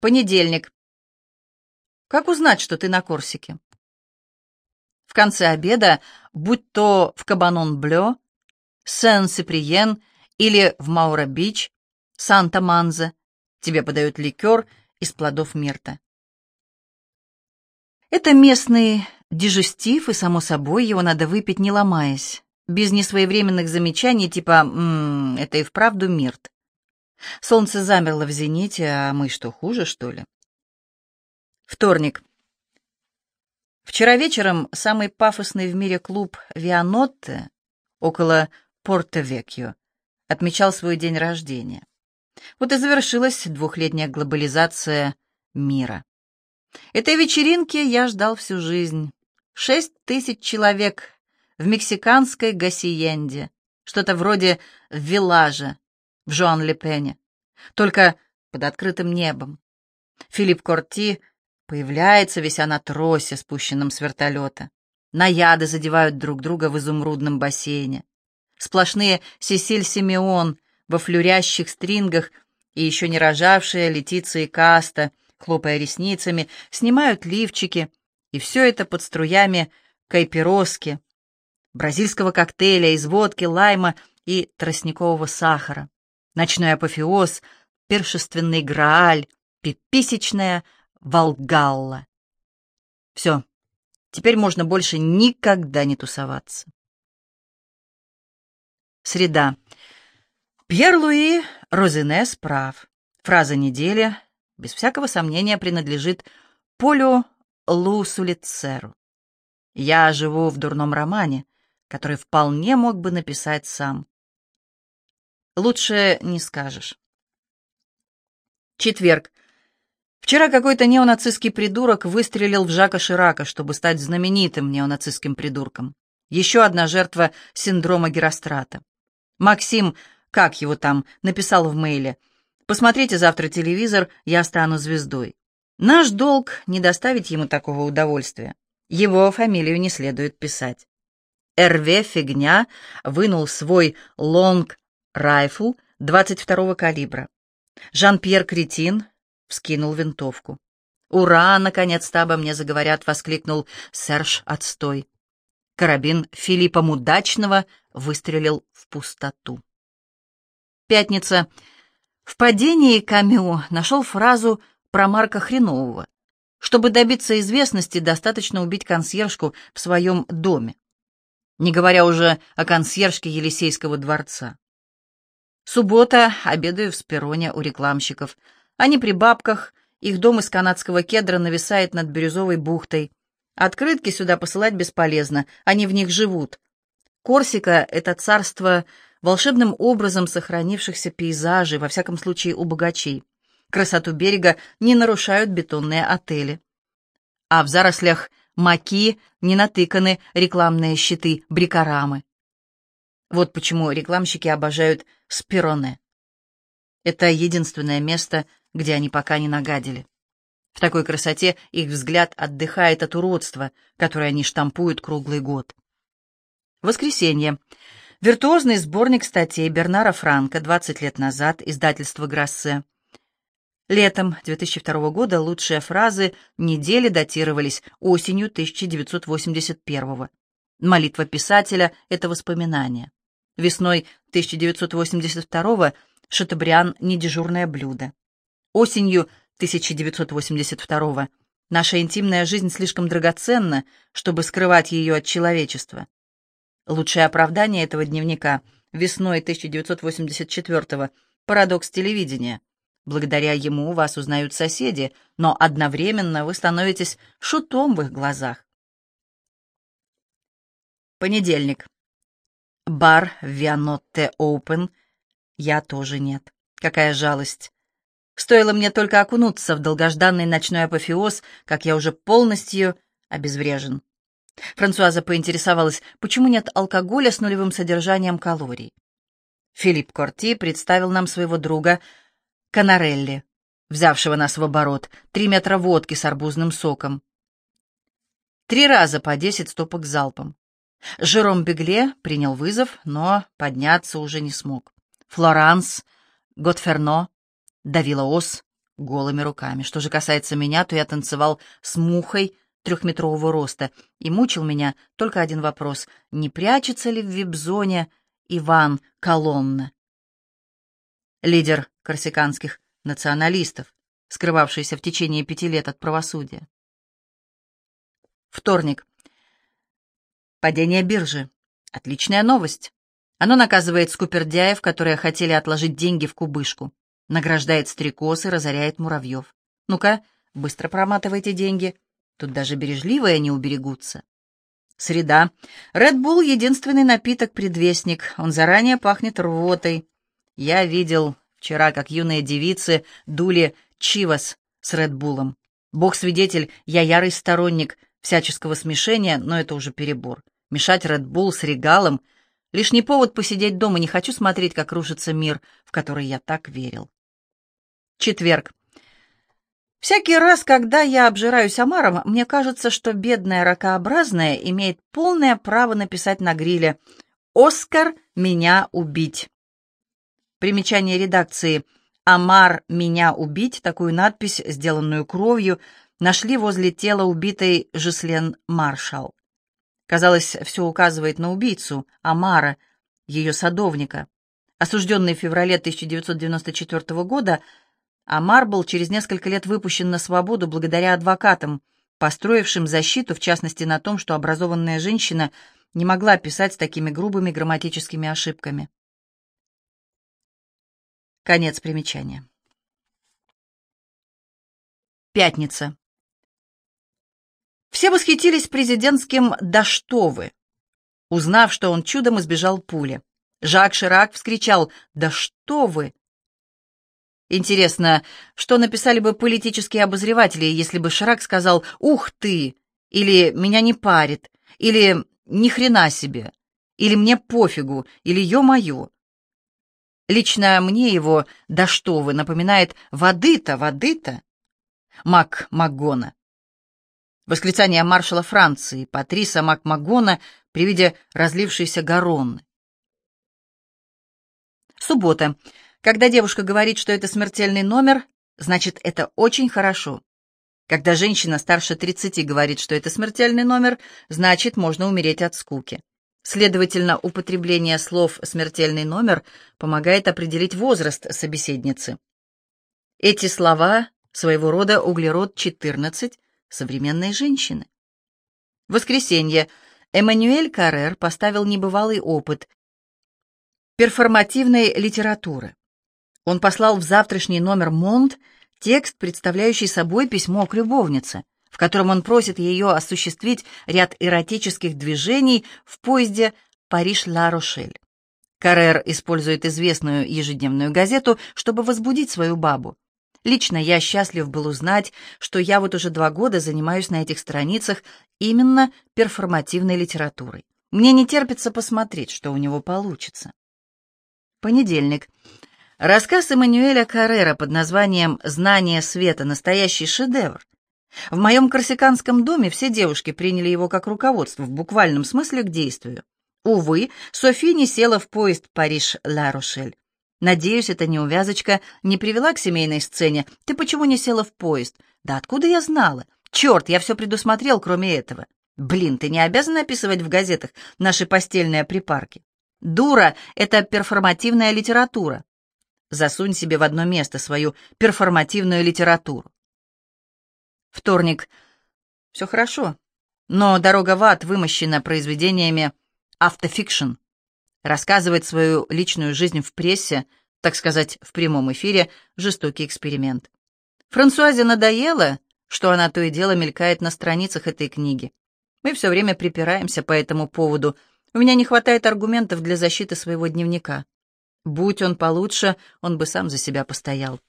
Понедельник. Как узнать, что ты на Корсике? В конце обеда, будь то в Кабанон-Блё, Сен-Сиприен или в Маура-Бич, Санта-Манзе, тебе подают ликер из плодов мирта. Это местный дежестив, и, само собой, его надо выпить, не ломаясь, без несвоевременных замечаний типа «Ммм, это и вправду мирт». Солнце замерло в зените, а мы что, хуже, что ли? Вторник. Вчера вечером самый пафосный в мире клуб «Вианотте» около Порто-Векьо отмечал свой день рождения. Вот и завершилась двухлетняя глобализация мира. Этой вечеринки я ждал всю жизнь. Шесть тысяч человек в мексиканской Гасиенде, что-то вроде виллажа в Жуан-Ле-Пене, только под открытым небом. Филипп Корти появляется, вися на тросе, спущенном с вертолета. Наяды задевают друг друга в изумрудном бассейне. Сплошные Сесиль Симеон во флюрящих стрингах и еще не рожавшая Летиция и Каста, хлопая ресницами, снимают лифчики, и все это под струями кайпероски, бразильского коктейля из водки, лайма и тростникового сахара. Ночной апофеоз, першественный грааль, пиписечная Волгалла. Все, теперь можно больше никогда не тусоваться. Среда. Пьер-Луи Розенес прав. Фраза недели, без всякого сомнения, принадлежит Полю Лу Сулицеру. Я живу в дурном романе, который вполне мог бы написать сам. Лучше не скажешь. Четверг. Вчера какой-то неонацистский придурок выстрелил в Жака Ширака, чтобы стать знаменитым неонацистским придурком. Еще одна жертва синдрома Герострата. Максим, как его там, написал в мейле. «Посмотрите завтра телевизор, я стану звездой». Наш долг — не доставить ему такого удовольствия. Его фамилию не следует писать. Эрве Фигня вынул свой Long Rifle 22-го калибра. Жан-Пьер Кретин вскинул винтовку. «Ура! Наконец-то обо мне заговорят!» — воскликнул Серж Отстой. Карабин Филиппа Мудачного выстрелил в пустоту. Пятница. В падении Камю нашел фразу про Марка Хренового. Чтобы добиться известности, достаточно убить консьержку в своем доме. Не говоря уже о консьержке Елисейского дворца. Суббота, обедаю в Спироне у рекламщиков. Они при бабках, их дом из канадского кедра нависает над Бирюзовой бухтой. Открытки сюда посылать бесполезно, они в них живут. Корсика — это царство волшебным образом сохранившихся пейзажей, во всяком случае у богачей. Красоту берега не нарушают бетонные отели. А в зарослях маки не натыканы рекламные щиты, брикорамы. Вот почему рекламщики обожают Спироне. Это единственное место, где они пока не нагадили. В такой красоте их взгляд отдыхает от уродства, которое они штампуют круглый год. Воскресенье. Виртуозный сборник статей Бернара Франка 20 лет назад, издательство «Грассе». Летом 2002 года лучшие фразы недели датировались осенью 1981 Молитва писателя — это воспоминание. Весной 1982 Шатабриан — недежурное блюдо. Осенью 1982 Наша интимная жизнь слишком драгоценна, чтобы скрывать ее от человечества. Лучшее оправдание этого дневника весной 1984 парадокс телевидения. Благодаря ему вас узнают соседи, но одновременно вы становитесь шутом в их глазах. Понедельник. Бар Вианотте Оупен. Я тоже нет. Какая жалость. Стоило мне только окунуться в долгожданный ночной апофеоз, как я уже полностью обезврежен. Франсуаза поинтересовалась, почему нет алкоголя с нулевым содержанием калорий. Филипп Корти представил нам своего друга Канарелли, взявшего нас в оборот, три метра водки с арбузным соком. Три раза по десять стопок залпом. Жером Бегле принял вызов, но подняться уже не смог. Флоранс, Готферно, давила ос, голыми руками. Что же касается меня, то я танцевал с мухой трехметрового роста, и мучил меня только один вопрос — не прячется ли в вип-зоне Иван Колонна? Лидер корсиканских националистов, скрывавшийся в течение пяти лет от правосудия. Вторник. Падение биржи. Отличная новость. Оно наказывает скупердяев, которые хотели отложить деньги в кубышку. Награждает стрекоз и разоряет муравьев. Ну-ка, быстро проматывайте деньги. Тут даже бережливые не уберегутся. Среда. Red Bull — единственный напиток-предвестник. Он заранее пахнет рвотой. Я видел вчера, как юные девицы дули Чивас с Red Bull'ом. Бог-свидетель, я ярый сторонник всяческого смешения, но это уже перебор. Мешать Bull с регалом — лишний повод посидеть дома, не хочу смотреть, как рушится мир, в который я так верил. Четверг. Всякий раз, когда я обжираюсь омаром, мне кажется, что бедная ракообразная имеет полное право написать на гриле «Оскар, меня убить». Примечание редакции «Омар, меня убить» такую надпись, сделанную кровью, нашли возле тела убитой Жислен Маршалл. Казалось, все указывает на убийцу, Амара, ее садовника. Осужденный в феврале 1994 года, Амар был через несколько лет выпущен на свободу благодаря адвокатам, построившим защиту, в частности, на том, что образованная женщина не могла писать с такими грубыми грамматическими ошибками. Конец примечания. Пятница. Все восхитились президентским «Да что вы!», узнав, что он чудом избежал пули. Жак Ширак вскричал «Да что вы!». Интересно, что написали бы политические обозреватели, если бы Ширак сказал «Ух ты!» или «Меня не парит», или «Ни хрена себе», или «Мне пофигу», или «Ё-моё». Лично мне его «Да что вы!» напоминает «Воды-то, воды-то!» Мак Макгона. Восклицание маршала Франции Патриса Макмагона при виде разлившейся Гаронны. Суббота. Когда девушка говорит, что это смертельный номер, значит, это очень хорошо. Когда женщина старше 30 говорит, что это смертельный номер, значит, можно умереть от скуки. Следовательно, употребление слов «смертельный номер» помогает определить возраст собеседницы. Эти слова своего рода углерод-14 современной женщины. Воскресенье Эммануэль Каррер поставил небывалый опыт перформативной литературы. Он послал в завтрашний номер «Монт» текст, представляющий собой письмо к любовнице, в котором он просит ее осуществить ряд эротических движений в поезде «Париж-Ла-Рошель». Каррер использует известную ежедневную газету, чтобы возбудить свою бабу. Лично я счастлив был узнать, что я вот уже два года занимаюсь на этих страницах именно перформативной литературой. Мне не терпится посмотреть, что у него получится. Понедельник. Рассказ Эммануэля Каррера под названием «Знание света. Настоящий шедевр». В моем корсиканском доме все девушки приняли его как руководство в буквальном смысле к действию. Увы, Софи не села в поезд Париж-Ла-Рошель. Надеюсь, эта неувязочка не привела к семейной сцене. Ты почему не села в поезд? Да откуда я знала? Черт, я все предусмотрел, кроме этого. Блин, ты не обязан описывать в газетах наши постельные припарки. Дура — это перформативная литература. Засунь себе в одно место свою перформативную литературу. Вторник. Все хорошо, но дорога в ад вымощена произведениями автофикшн. Рассказывать свою личную жизнь в прессе, так сказать, в прямом эфире, жестокий эксперимент. Франсуазе надоело, что она то и дело мелькает на страницах этой книги. Мы все время припираемся по этому поводу. У меня не хватает аргументов для защиты своего дневника. Будь он получше, он бы сам за себя постоял.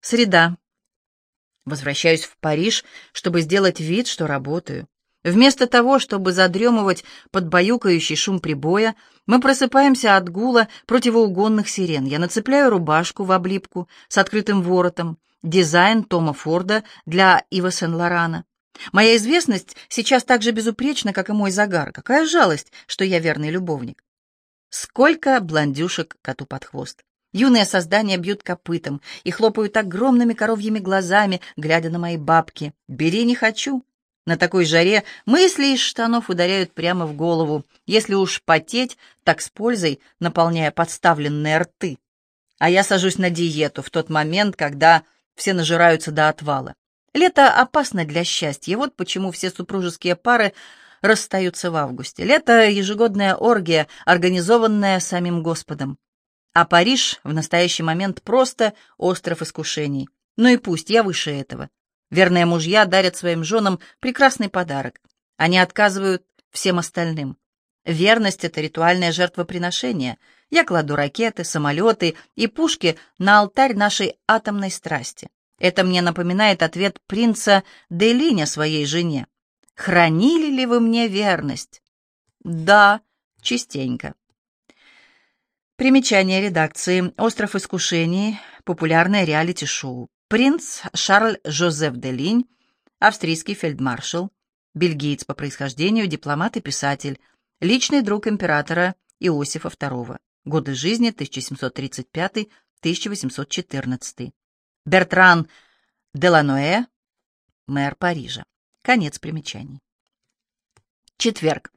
Среда. Возвращаюсь в Париж, чтобы сделать вид, что работаю. Вместо того, чтобы задремывать под баюкающий шум прибоя, мы просыпаемся от гула противоугонных сирен. Я нацепляю рубашку в облипку с открытым воротом, дизайн Тома Форда для Ива Сен-Лорана. Моя известность сейчас так же безупречна, как и мой загар. Какая жалость, что я верный любовник. Сколько блондюшек коту под хвост. Юные создания бьют копытом и хлопают огромными коровьими глазами, глядя на мои бабки. «Бери, не хочу!» На такой жаре мысли из штанов ударяют прямо в голову. Если уж потеть, так с пользой, наполняя подставленные рты. А я сажусь на диету в тот момент, когда все нажираются до отвала. Лето опасно для счастья, вот почему все супружеские пары расстаются в августе. Лето — ежегодная оргия, организованная самим Господом. А Париж в настоящий момент просто остров искушений. Ну и пусть, я выше этого. Верные мужья дарят своим женам прекрасный подарок. Они отказывают всем остальным. Верность — это ритуальное жертвоприношение. Я кладу ракеты, самолеты и пушки на алтарь нашей атомной страсти. Это мне напоминает ответ принца Делиня своей жене. «Хранили ли вы мне верность?» «Да, частенько». Примечание редакции. «Остров искушений», популярное реалити-шоу. Принц Шарль Жозеф де Линь, австрийский фельдмаршал, бельгиец по происхождению, дипломат и писатель, личный друг императора Иосифа II, годы жизни 1735-1814. Бертран Деланоэ, мэр Парижа. Конец примечаний. Четверг.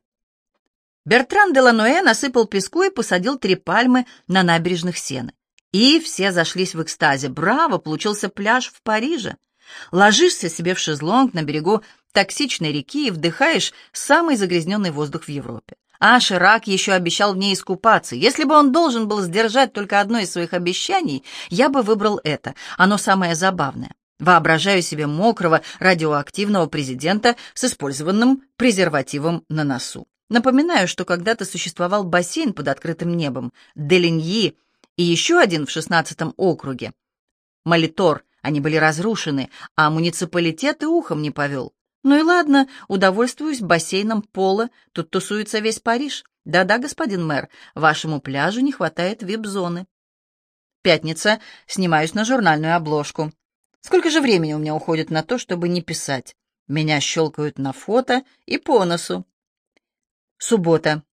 Бертран Деланоэ насыпал песку и посадил три пальмы на набережных Сены. И все зашлись в экстазе. Браво, получился пляж в Париже. Ложишься себе в шезлонг на берегу токсичной реки и вдыхаешь самый загрязненный воздух в Европе. А Ширак еще обещал в ней искупаться. Если бы он должен был сдержать только одно из своих обещаний, я бы выбрал это. Оно самое забавное. Воображаю себе мокрого радиоактивного президента с использованным презервативом на носу. Напоминаю, что когда-то существовал бассейн под открытым небом. Делиньи и еще один в шестнадцатом округе. Молитор, они были разрушены, а муниципалитет и ухом не повел. Ну и ладно, удовольствуюсь бассейном пола, тут тусуется весь Париж. Да-да, господин мэр, вашему пляжу не хватает вип-зоны. Пятница, снимаюсь на журнальную обложку. Сколько же времени у меня уходит на то, чтобы не писать? Меня щелкают на фото и по носу. Суббота.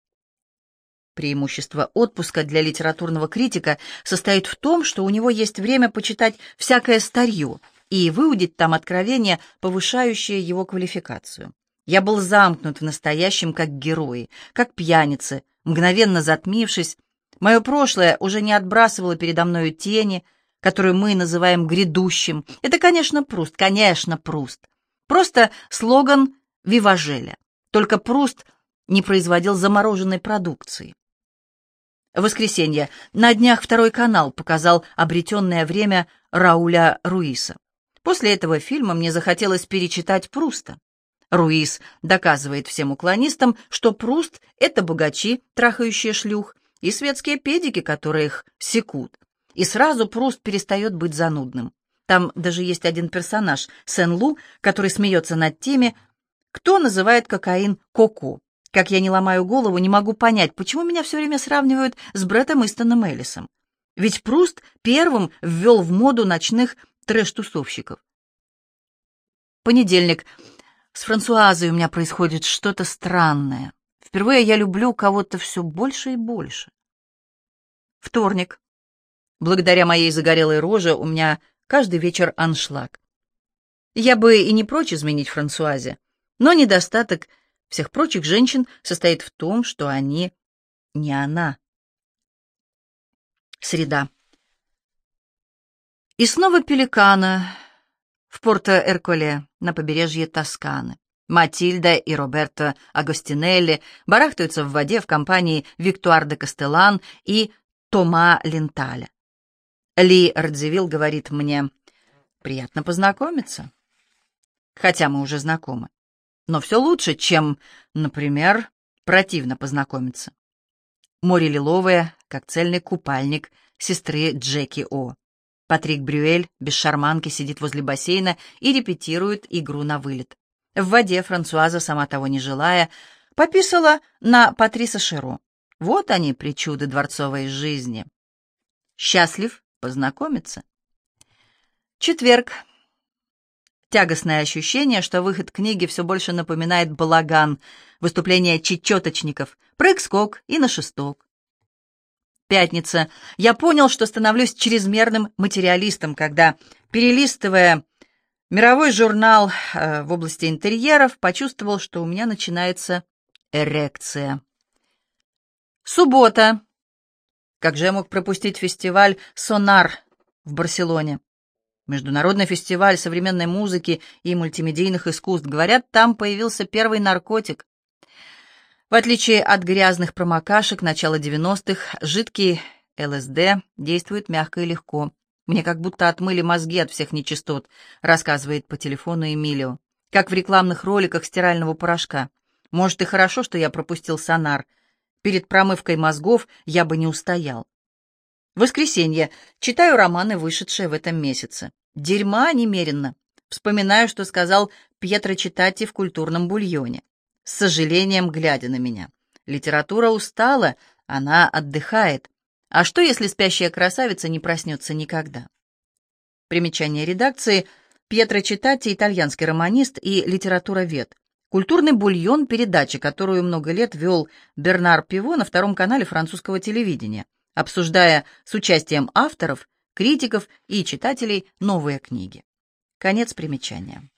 Преимущество отпуска для литературного критика состоит в том, что у него есть время почитать всякое старье и выудить там откровения, повышающие его квалификацию. Я был замкнут в настоящем как герои, как пьяницы, мгновенно затмившись. Мое прошлое уже не отбрасывало передо мною тени, которую мы называем грядущим. Это, конечно, Пруст, конечно, Пруст. Просто слоган Виважеля. Только Пруст не производил замороженной продукции. Воскресенье. На днях второй канал показал обретенное время Рауля Руиса. После этого фильма мне захотелось перечитать Пруста. Руис доказывает всем уклонистам, что Пруст — это богачи, трахающие шлюх, и светские педики, которые их секут. И сразу Пруст перестает быть занудным. Там даже есть один персонаж, Сен-Лу, который смеется над теми, кто называет кокаин коко. Как я не ломаю голову, не могу понять, почему меня все время сравнивают с Бреттом Истоном Эллисом. Ведь Пруст первым ввел в моду ночных трэш-тусовщиков. Понедельник. С Франсуазой у меня происходит что-то странное. Впервые я люблю кого-то все больше и больше. Вторник. Благодаря моей загорелой роже у меня каждый вечер аншлаг. Я бы и не прочь изменить Франсуазе, но недостаток всех прочих женщин состоит в том, что они не она. Среда. И снова пеликана в Порто-Эрколе на побережье Тосканы. Матильда и Роберто Агостинелли барахтаются в воде в компании Виктуар де Кастелан и Тома Ленталя. Ли Радзивилл говорит мне, «Приятно познакомиться». Хотя мы уже знакомы но все лучше, чем, например, противно познакомиться. Море лиловое, как цельный купальник сестры Джеки О. Патрик Брюэль без шарманки сидит возле бассейна и репетирует игру на вылет. В воде Франсуаза, сама того не желая, пописала на Патриса Широ. Вот они, причуды дворцовой жизни. Счастлив познакомиться. Четверг, Тягостное ощущение, что выход книги все больше напоминает балаган, выступление чечеточников, прыг-скок и на шесток. Пятница. Я понял, что становлюсь чрезмерным материалистом, когда, перелистывая мировой журнал э, в области интерьеров, почувствовал, что у меня начинается эрекция. Суббота. Как же я мог пропустить фестиваль «Сонар» в Барселоне? Международный фестиваль современной музыки и мультимедийных искусств. Говорят, там появился первый наркотик. В отличие от грязных промокашек начала 90-х, жидкий ЛСД действует мягко и легко. Мне как будто отмыли мозги от всех нечистот, рассказывает по телефону Эмилио. Как в рекламных роликах стирального порошка. Может, и хорошо, что я пропустил сонар. Перед промывкой мозгов я бы не устоял. Воскресенье. Читаю романы, вышедшие в этом месяце. Дерьма немерено. Вспоминаю, что сказал Пьетро Читати в культурном бульоне с сожалением глядя на меня. Литература устала, она отдыхает. А что, если спящая красавица не проснется никогда? Примечание редакции Пьетро Читати, итальянский романист и литературовед. Культурный бульон – передача, которую много лет вел Бернар Пиво на втором канале французского телевидения, обсуждая с участием авторов, критиков и читателей новые книги. Конец примечания.